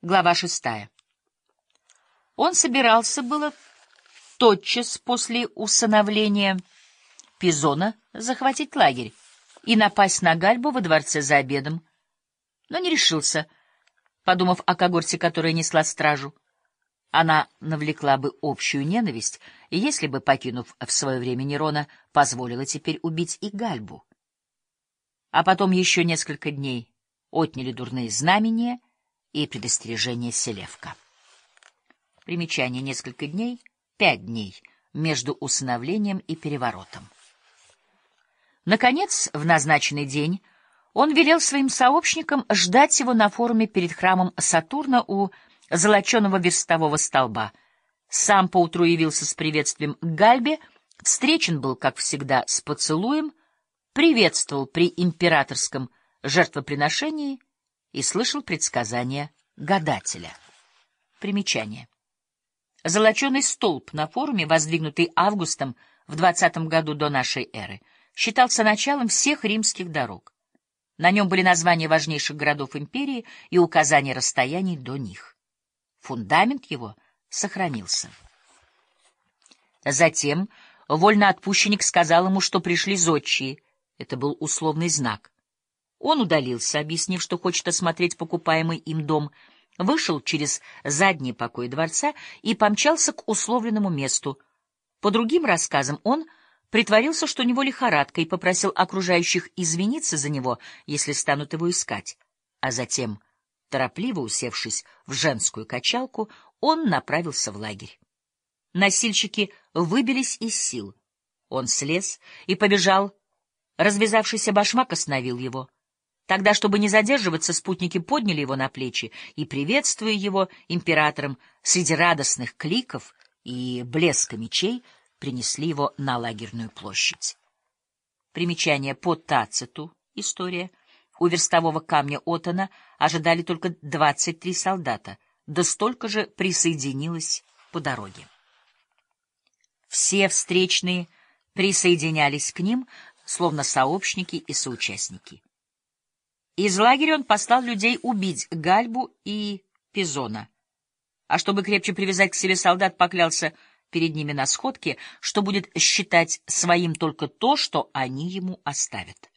Глава шестая. Он собирался было тотчас после усыновления Пизона захватить лагерь и напасть на Гальбу во дворце за обедом, но не решился, подумав о когорте, которая несла стражу. Она навлекла бы общую ненависть, если бы, покинув в свое время Нерона, позволила теперь убить и Гальбу. А потом еще несколько дней отняли дурные знамения — и предостережение Селевка. Примечание несколько дней, пять дней между усыновлением и переворотом. Наконец, в назначенный день он велел своим сообщникам ждать его на форуме перед храмом Сатурна у золоченого верстового столба. Сам поутру явился с приветствием к Гальбе, встречен был, как всегда, с поцелуем, приветствовал при императорском жертвоприношении и слышал предсказания гадателя. Примечание. Золоченый столб на форуме, воздвигнутый Августом в 20 году до нашей эры, считался началом всех римских дорог. На нем были названия важнейших городов империи и указания расстояний до них. Фундамент его сохранился. Затем вольноотпущенник сказал ему, что пришли зодчие. Это был условный знак. Он удалился, объяснив, что хочет осмотреть покупаемый им дом, вышел через задний покой дворца и помчался к условленному месту. По другим рассказам он притворился, что у него лихорадка, и попросил окружающих извиниться за него, если станут его искать. А затем, торопливо усевшись в женскую качалку, он направился в лагерь. Носильщики выбились из сил. Он слез и побежал. Развязавшийся башмак остановил его. Тогда, чтобы не задерживаться, спутники подняли его на плечи и, приветствуя его императором, среди радостных кликов и блеска мечей, принесли его на лагерную площадь. Примечание по Тациту. История. У верстового камня Отона ожидали только 23 солдата, да столько же присоединилось по дороге. Все встречные присоединялись к ним, словно сообщники и соучастники. Из лагеря он послал людей убить Гальбу и Пизона. А чтобы крепче привязать к себе солдат, поклялся перед ними на сходке, что будет считать своим только то, что они ему оставят.